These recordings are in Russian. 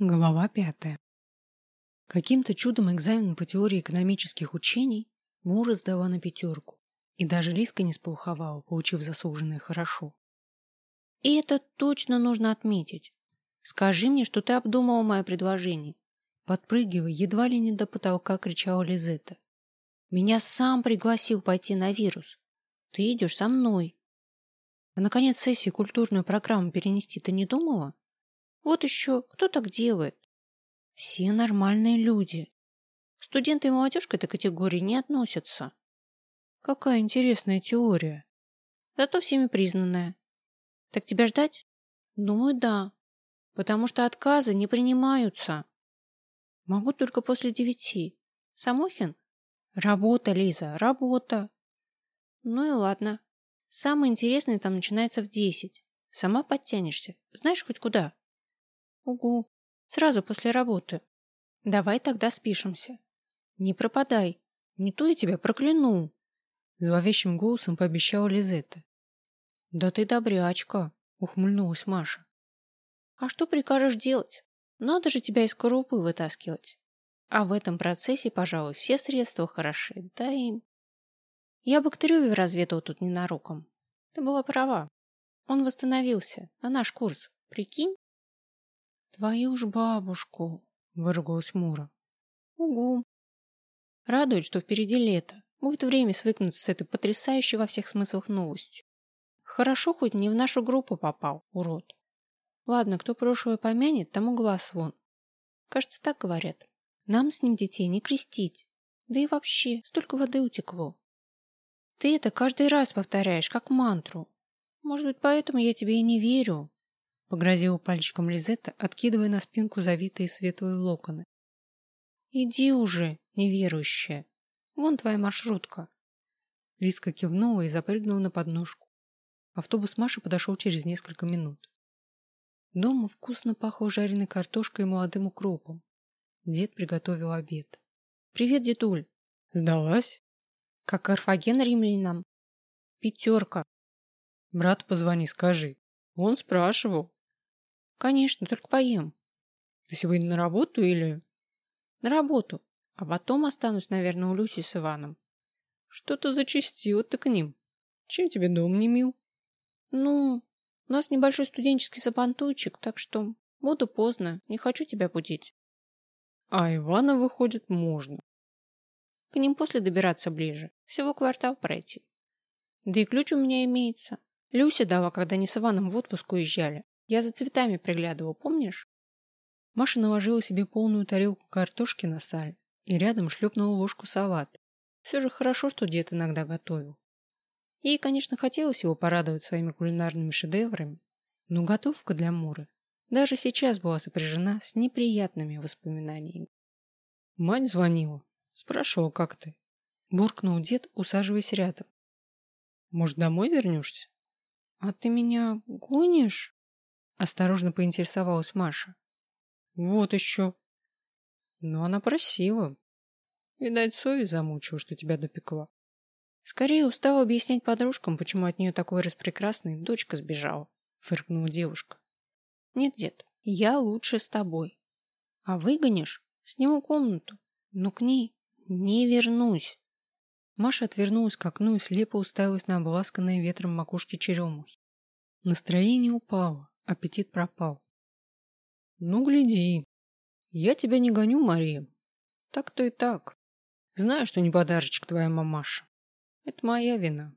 Глава пятая. Каким-то чудом экзамен по теории экономических учений Мура сдала на пятерку, и даже Лиска не сполховала, получив заслуженное хорошо. И это точно нужно отметить. Скажи мне, что ты обдумала мое предложение. Подпрыгивая, едва ли не до потолка, кричала Лизетта. Меня сам пригласил пойти на вирус. Ты идешь со мной. А наконец сессию культурную программу перенести ты не думала? Вот еще, кто так делает? Все нормальные люди. Студенты и молодежь к этой категории не относятся. Какая интересная теория. Зато всеми признанная. Так тебя ждать? Думаю, да. Потому что отказы не принимаются. Могу только после девяти. Самохин? Работа, Лиза, работа. Ну и ладно. Самое интересное там начинается в десять. Сама подтянешься. Знаешь хоть куда? Угу. Сразу после работы. Давай тогда спишемся. Не пропадай. Не то я тебя прокляну. Зловещим голосом пообещала Лизетта. Да ты добрячка, ухмыльнулась Маша. А что прикажешь делать? Надо же тебя из скорлупы вытаскивать. А в этом процессе, пожалуй, все средства хороши. Да и... Я Трюве разведал тут ненароком. Ты была права. Он восстановился на наш курс. Прикинь? Твою ж бабушку, выругалась Мура. Угу. Радует, что впереди лето. Будет время свыкнуться с этой потрясающей во всех смыслах новостью. Хорошо, хоть не в нашу группу попал, урод. Ладно, кто прошлое помянет, тому глаз вон. Кажется, так говорят. Нам с ним детей не крестить. Да и вообще, столько воды утекло. Ты это каждый раз повторяешь, как мантру. Может быть, поэтому я тебе и не верю. Погрозила пальчиком Лизетта, откидывая на спинку завитые светлые локоны. Иди уже, неверующая. Вон твоя маршрутка. Лиска кивнула и запрыгнула на подножку. Автобус Маши подошел через несколько минут. Дома вкусно пахло жареной картошкой и молодым укропом. Дед приготовил обед. «Привет, дедуль!» «Сдалась?» «Как Карфаген римлянам?» «Пятерка!» «Брат, позвони, скажи. Он спрашивал». «Конечно, только поем». «Ты сегодня на работу или...» «На работу. А потом останусь, наверное, у Люси с Иваном». «Что-то зачастило ты к ним. Чем тебе дом не мил?» «Ну, у нас небольшой студенческий сабантуйчик, так что буду поздно, не хочу тебя будить. А Ивана, выходит, можно. К ним после добираться ближе, всего квартал пройти. Да и ключ у меня имеется. Люся дала, когда они с Иваном в отпуск уезжали. Я за цветами приглядывал, помнишь? Маша наложила себе полную тарелку картошки на саль и рядом шлепнула ложку салат. Все же хорошо, что дед иногда готовил. Ей, конечно, хотелось его порадовать своими кулинарными шедеврами, но готовка для Муры даже сейчас была сопряжена с неприятными воспоминаниями. Мать звонила, спрашивала, как ты. Буркнул дед, усаживаясь рядом. Может, домой вернешься? А ты меня гонишь? Осторожно поинтересовалась Маша. Вот еще. Но она просила. Видать, совесть замучила, что тебя допекла. Скорее устала объяснять подружкам, почему от нее такой распрекрасный дочка сбежала, фыркнула девушка. Нет, дед, я лучше с тобой. А выгонишь? Сниму комнату. Но к ней не вернусь. Маша отвернулась к окну и слепо уставилась на обласканные ветром макушки черемухи. Настроение упало, аппетит пропал. Ну, гляди. Я тебя не гоню, Мария. Так-то и так. Знаю, что не подарочек твоя мамаша. Это моя вина.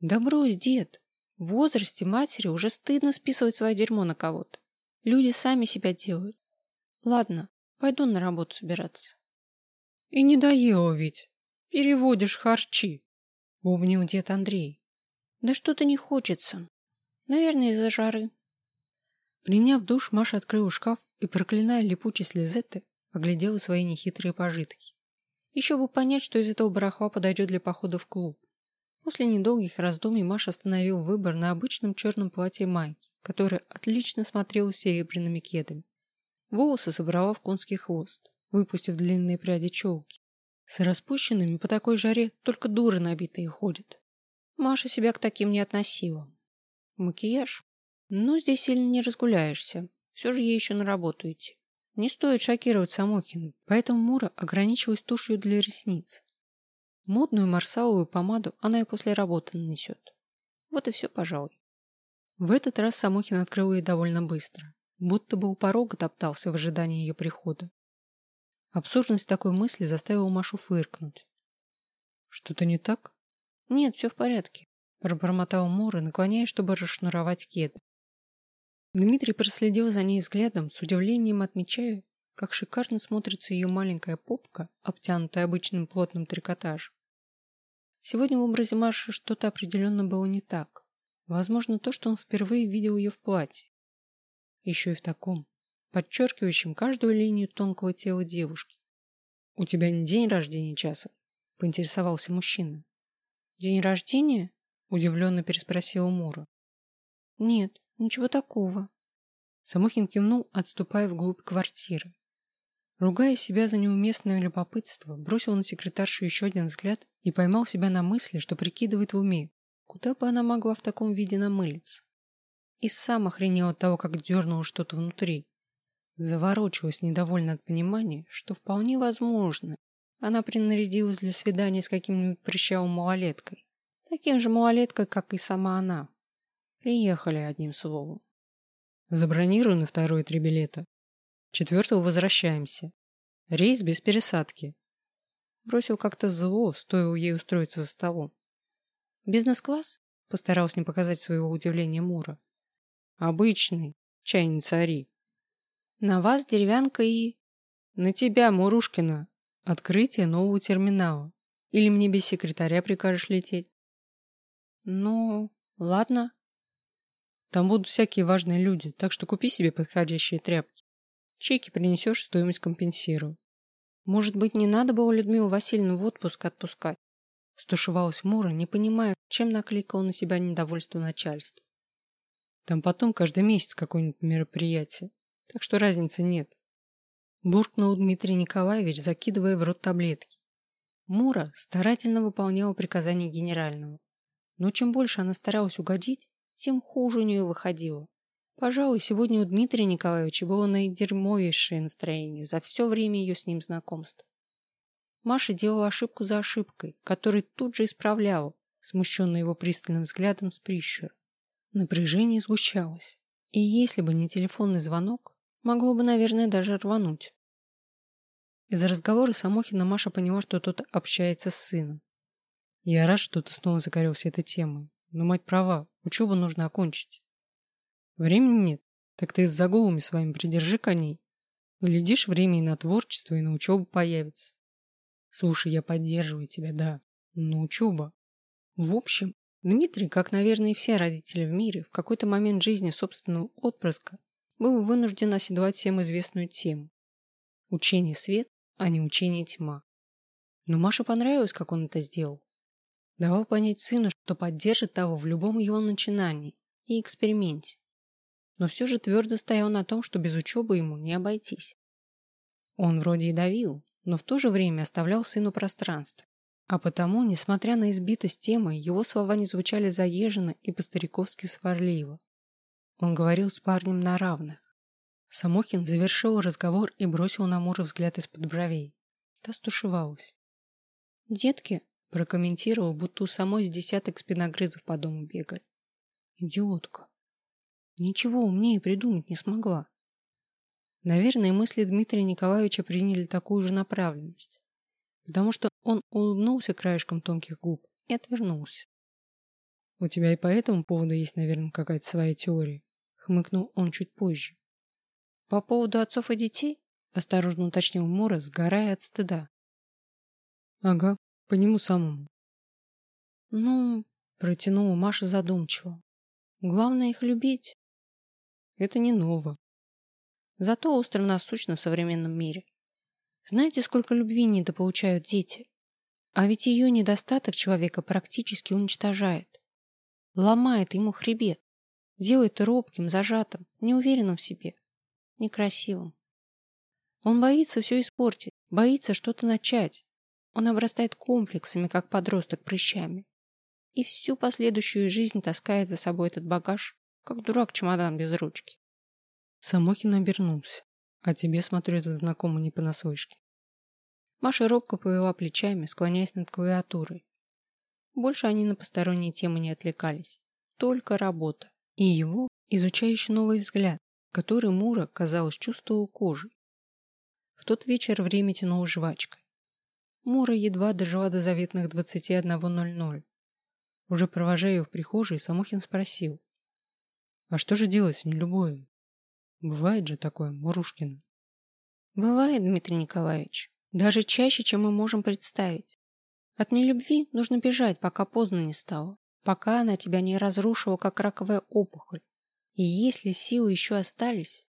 Да брось, дед. В возрасте матери уже стыдно списывать свое дерьмо на кого-то. Люди сами себя делают. Ладно, пойду на работу собираться. И не доела ведь. Переводишь харчи. Бубнил дед Андрей. Да что-то не хочется. Наверное, из-за жары. Приняв душ, Маша открыла шкаф и, проклиная липучесть Лизетты, оглядела свои нехитрые пожитки. Еще бы понять, что из этого барахла подойдет для похода в клуб. После недолгих раздумий Маша остановил выбор на обычном черном платье майки, которое отлично смотрелось серебряными кедами. Волосы собрала в конский хвост, выпустив длинные пряди челки. С распущенными по такой жаре только дуры набитые ходят. Маша себя к таким не относила. Макияж? Ну, здесь сильно не разгуляешься. Все же ей еще идти. Не стоит шокировать Самохину, поэтому Мура ограничилась тушью для ресниц. Модную марсаловую помаду она и после работы нанесет. Вот и все, пожалуй. В этот раз Самохин открыл ей довольно быстро, будто бы у порога топтался в ожидании ее прихода. Абсурдность такой мысли заставила Машу фыркнуть. «Что-то не так?» «Нет, все в порядке», – пробормотал Мура, наклоняясь, чтобы расшнуровать кеды. Дмитрий проследил за ней взглядом, с удивлением отмечая, как шикарно смотрится ее маленькая попка, обтянутая обычным плотным трикотажем. Сегодня в образе Маши что-то определенно было не так. Возможно, то, что он впервые видел ее в платье. Еще и в таком, подчеркивающем каждую линию тонкого тела девушки. «У тебя не день рождения часа?» – поинтересовался мужчина. «День рождения?» – удивленно переспросила Мура. «Нет, Ничего такого. Самохин кивнул, отступая вглубь квартиры. Ругая себя за неуместное любопытство, бросил на секретаршу еще один взгляд и поймал себя на мысли, что прикидывает в уме, куда бы она могла в таком виде намылиться. И сам охренел от того, как дернуло что-то внутри. Заворочилась недовольно от понимания, что вполне возможно, она принарядилась для свидания с каким-нибудь прыщавым малолеткой. Таким же малолеткой, как и сама она. Приехали, одним словом. Забронированы второе три билета. Четвертого возвращаемся. Рейс без пересадки. Бросил как-то зло, стоило ей устроиться за столом. Бизнес-класс? Постарался не показать своего удивления Мура. Обычный. Чай не цари. На вас деревянка и... На тебя, Мурушкина. Открытие нового терминала. Или мне без секретаря прикажешь лететь? Ну, ладно. Там будут всякие важные люди, так что купи себе подходящие тряпки. Чеки принесешь, стоимость компенсирую. Может быть, не надо было Людмилу Васильевну в отпуск отпускать? Стушевалась Мура, не понимая, чем накликал на себя недовольство начальства. Там потом каждый месяц какое-нибудь мероприятие, так что разницы нет. Буркнул Дмитрий Николаевич, закидывая в рот таблетки. Мура старательно выполняла приказания генерального. Но чем больше она старалась угодить, тем хуже у нее выходило. Пожалуй, сегодня у Дмитрия Николаевича было наидерьмовейшее настроение за все время ее с ним знакомства. Маша делала ошибку за ошибкой, которую тут же исправляла, смущенная его пристальным взглядом с прищура. Напряжение сгущалось, и если бы не телефонный звонок, могло бы, наверное, даже рвануть. Из-за разговора Самохина Маша поняла, что тот общается с сыном. Я рад, что ты снова загорелся этой темой. Но мать права, учебу нужно окончить. Времени нет, так ты с загулами своими придержи коней. Глядишь, время и на творчество, и на учебу появится. Слушай, я поддерживаю тебя, да, но учеба. В общем, Дмитрий, как, наверное, и все родители в мире, в какой-то момент жизни собственного отпрыска был вынужден оседлать всем известную тему. Учение свет, а не учение тьма. Но Маше понравилось, как он это сделал давал понять сыну, что поддержит того в любом его начинании и эксперименте. Но все же твердо стоял на том, что без учебы ему не обойтись. Он вроде и давил, но в то же время оставлял сыну пространство. А потому, несмотря на избитость темы, его слова не звучали заезженно и по-стариковски сварливо. Он говорил с парнем на равных. Самохин завершил разговор и бросил на Мура взгляд из-под бровей. Та стушевалась. «Детки, Прокомментировал, будто у самой с десяток спиногрызов по дому бегали. Идиотка. Ничего умнее придумать не смогла. Наверное, мысли Дмитрия Николаевича приняли такую же направленность, потому что он улыбнулся краешком тонких губ и отвернулся. «У тебя и по этому поводу есть, наверное, какая-то своя теория», — хмыкнул он чуть позже. «По поводу отцов и детей?» — осторожно уточнил Мора, сгорая от стыда. «Ага, по нему самому. Ну, протянула Маша задумчиво. Главное их любить. Это не ново. Зато остро насущно в современном мире. Знаете, сколько любви недополучают дети? А ведь ее недостаток человека практически уничтожает. Ломает ему хребет. Делает робким, зажатым, неуверенным в себе, некрасивым. Он боится все испортить, боится что-то начать, он обрастает комплексами, как подросток прыщами. И всю последующую жизнь таскает за собой этот багаж, как дурак чемодан без ручки. Самохин обернулся. А тебе, смотрю, это знакомо не понаслышке. Маша робко повела плечами, склоняясь над клавиатурой. Больше они на посторонние темы не отвлекались. Только работа. И его изучающий новый взгляд, который Мура, казалось, чувствовал кожей. В тот вечер время тянуло жвачкой. Мура едва дожила до заветных 21.00. Уже провожая ее в прихожей, Самохин спросил. «А что же делать с нелюбовью? Бывает же такое, Мурушкина?» «Бывает, Дмитрий Николаевич. Даже чаще, чем мы можем представить. От нелюбви нужно бежать, пока поздно не стало, пока она тебя не разрушила, как раковая опухоль. И если силы еще остались,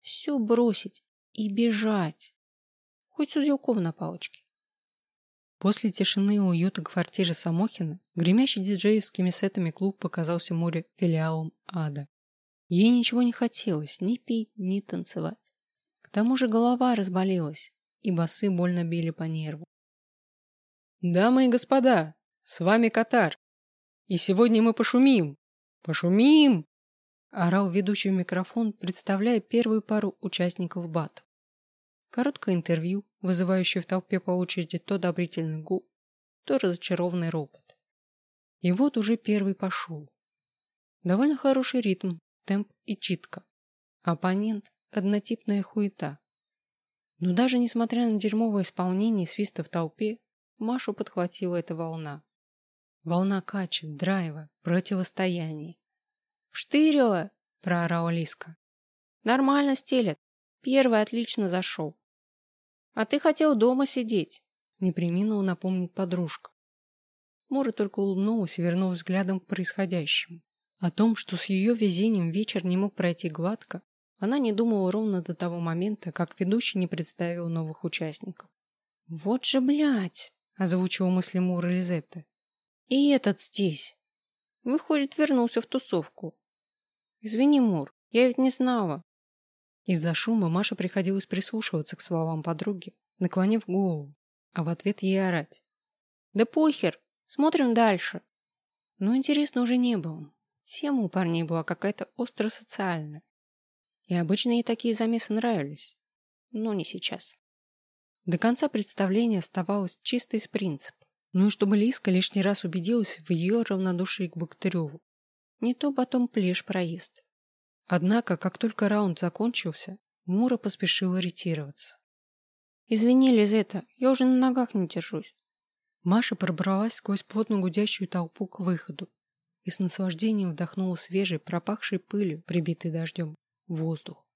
все бросить и бежать. Хоть с узелком на палочке. После тишины и уюта квартиры Самохина, гремящий диджеевскими сетами клуб показался море филиалом ада. Ей ничего не хотелось ни пить, ни танцевать. К тому же голова разболелась, и басы больно били по нерву. «Дамы и господа, с вами Катар, и сегодня мы пошумим! Пошумим!» орал ведущий в микрофон, представляя первую пару участников бата. Короткое интервью, вызывающее в толпе по очереди то одобрительный гул, то разочарованный ропот. И вот уже первый пошел. Довольно хороший ритм, темп и читка. Оппонент – однотипная хуета. Но даже несмотря на дерьмовое исполнение и свиста в толпе, Машу подхватила эта волна. Волна качек, драйва, противостояния. «Штырева!» – проорала Лиска. «Нормально стелет. Первый отлично зашел. А ты хотел дома сидеть», – не приминула напомнить подружка. Мура только улыбнулась и вернула взглядом к происходящему. О том, что с ее везением вечер не мог пройти гладко, она не думала ровно до того момента, как ведущий не представил новых участников. «Вот же, блядь!» – озвучила мысли Мура Лизетта. «И этот здесь. Выходит, вернулся в тусовку. Извини, Мур, я ведь не знала». Из-за шума Маше приходилось прислушиваться к словам подруги, наклонив голову, а в ответ ей орать. «Да похер! Смотрим дальше!» Но интересно уже не было. Тема у парней была какая-то остро-социальная. И обычно ей такие замесы нравились. Но не сейчас. До конца представления оставалось чисто из принципа. Ну и чтобы Лиска лишний раз убедилась в ее равнодушии к Богатыреву. Не то потом плешь проезд. Однако, как только раунд закончился, Мура поспешила ретироваться. «Извини, Лизета, я уже на ногах не держусь». Маша пробралась сквозь плотно гудящую толпу к выходу и с наслаждением вдохнула свежий, пропахший пылью, прибитый дождем, воздух.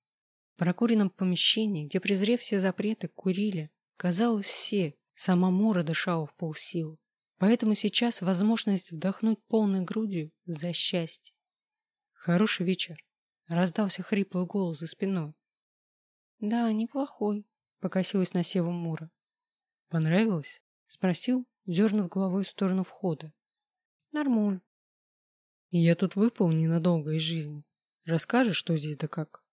В прокуренном помещении, где, презрев все запреты, курили, казалось, все, сама Мура дышала в полсилы. Поэтому сейчас возможность вдохнуть полной грудью за счастье. Хороший вечер. Раздался хриплый голос за спиной. Да, неплохой, покосилась на Севу Мура. Понравилось? Спросил, дернув головой в сторону входа. Нормуль. И я тут выпал ненадолго из жизни. Расскажешь, что здесь да как?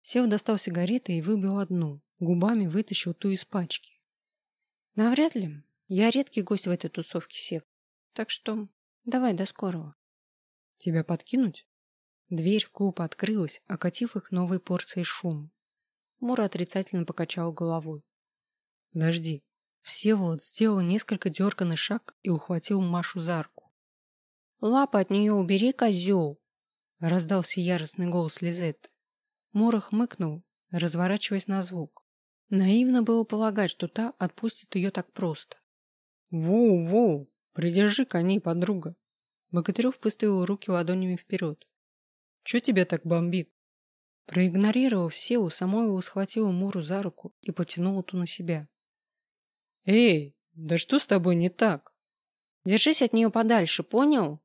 Сев достал сигареты и выбил одну, губами вытащил ту из пачки. Навряд ли. Я редкий гость в этой тусовке, Сев. Так что давай до скорого. Тебя подкинуть? Дверь в клуб открылась, окатив их новой порцией шума. Мура отрицательно покачал головой. Подожди. Всеволод сделал несколько дерганный шаг и ухватил Машу за руку. Лапы от нее убери, козел! Раздался яростный голос Лизетты. Мура хмыкнул, разворачиваясь на звук. Наивно было полагать, что та отпустит ее так просто. «Воу-воу! Придержи коней, подруга!» Богатырев выставил руки ладонями вперед. «Че тебя так бомбит?» Проигнорировав Севу, Самойлова схватила Муру за руку и потянула ту на себя. «Эй, да что с тобой не так?» «Держись от нее подальше, понял?»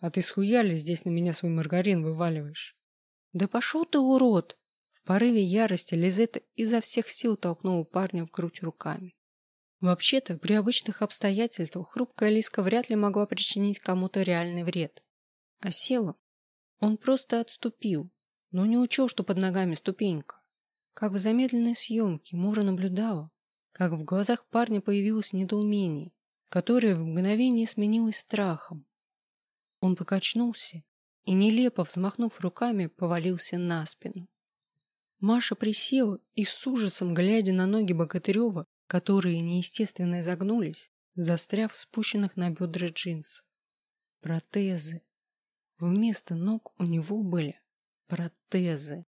«А ты схуяли здесь на меня свой маргарин вываливаешь?» «Да пошел ты, урод!» В порыве ярости Лизетта изо всех сил толкнула парня в грудь руками. Вообще-то, при обычных обстоятельствах хрупкая Лиска вряд ли могла причинить кому-то реальный вред. А Сева? Он просто отступил, но не учел, что под ногами ступенька. Как в замедленной съемке Мура наблюдала, как в глазах парня появилось недоумение, которое в мгновение сменилось страхом. Он покачнулся и, нелепо взмахнув руками, повалился на спину. Маша присела и с ужасом, глядя на ноги Богатырева, которые неестественно изогнулись, застряв в спущенных на бедра джинсах. Протезы. Вместо ног у него были протезы.